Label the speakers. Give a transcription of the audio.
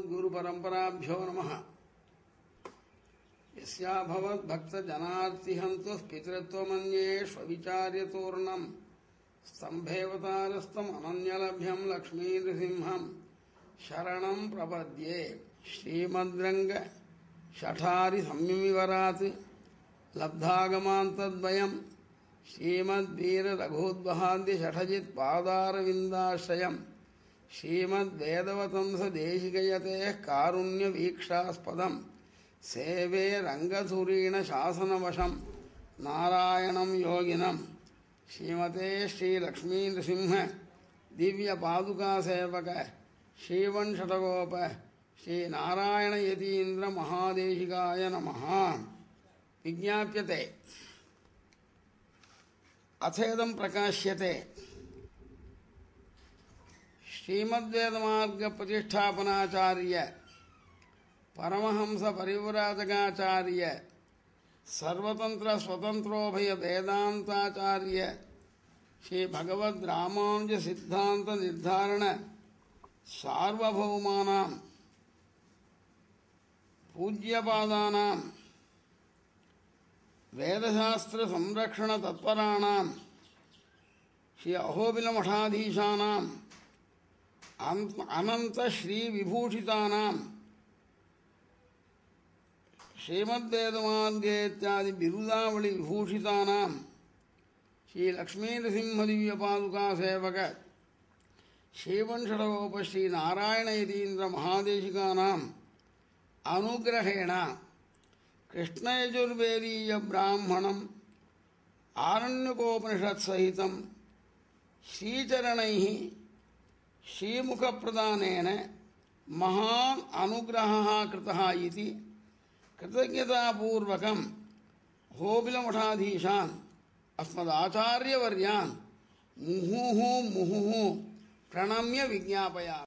Speaker 1: गुरुपरम्पराभ्यो नमः। यस्याभवद्भक्तजनार्तिहन्तुः पितृत्वमन्येष्वविचार्यतूर्णम् स्तम्भेवतारस्तमनन्यलभ्यम् लक्ष्मीनृसिंहम्। शरणम् प्रपद्ये श्रीमद्रङ्ग शठारिसंयमिवरात्। लब्धागमान्तद्वयम् श्रीमद्वीररघोद्वहाद्यषठजित्पादारविन्दाश्रयम् श्रीमद्वेदवतंसदेशिकयतेः कारुण्यवीक्षास्पदम्। सेवे रङ्गधुरीणशासनवशम् नारायणम् योगिनम् श्रीमते श्रीलक्ष्मीनृसिंह, दिव्यपादुकासेवक श्रीवंशटगोप श्रीनारायणयतीन्द्रमहादेशिकाय नमः। विज्ञाप्यते। अथेदं प्रकाश्यते। ಶ್ರೀಮದ್ವೇದಮಾರ್ಗ ಪ್ರತಿಷ್ಠಾಪನಾಚಾರ್ಯ ಪರಮಹಂಸ ಪರಿವ್ರಾಜಕಾಚಾರ್ಯ ಸರ್ವತಂತ್ರ ಸ್ವತಂತ್ರೋಭಯ ವೇದಾಂತಾಚಾರ್ಯ ಶ್ರೀ ಭಗವದ್ ರಾಮಾನುಜ ಸಿದ್ಧಾಂತ ನಿರ್ಧಾರಣ ಸಾರ್ವಭೌಮಾನಾಂ పూజ్యపాదానాం వేదశాస్త్ర సంరక్షణ తత్పరాణాం శ్రీ అహోబిల మఠాధీశానాం वेदशास्त्रसंरक्षणतत्पराणां श्री अनन्तश्रीविभूषितानां श्रीमद्वेदमार्गे इत्यादि बिरुदावलिविभूषितानां श्रीलक्ष्मीनृसिंहदिव्यपादुकासेवक श्रीवंशडगोप श्रीनारायणयतीन्द्रमहादेशिकानाम् अनुग्रहेण कृष्णयजुर्वेदीयब्राह्मणम् आरण्यकोपनिषत्सहितं श्रीचरणैः श्रीमुखप्रदानेन महान् अनुग्रहः कृतः कृतज्ञतापूर्वक कृतज्ञतापूर्वकं होबिलमठाधीशान् अस्मदाचार्यवर्यान् मुहुः मुहुः प्रणम्य विज्ञापयामि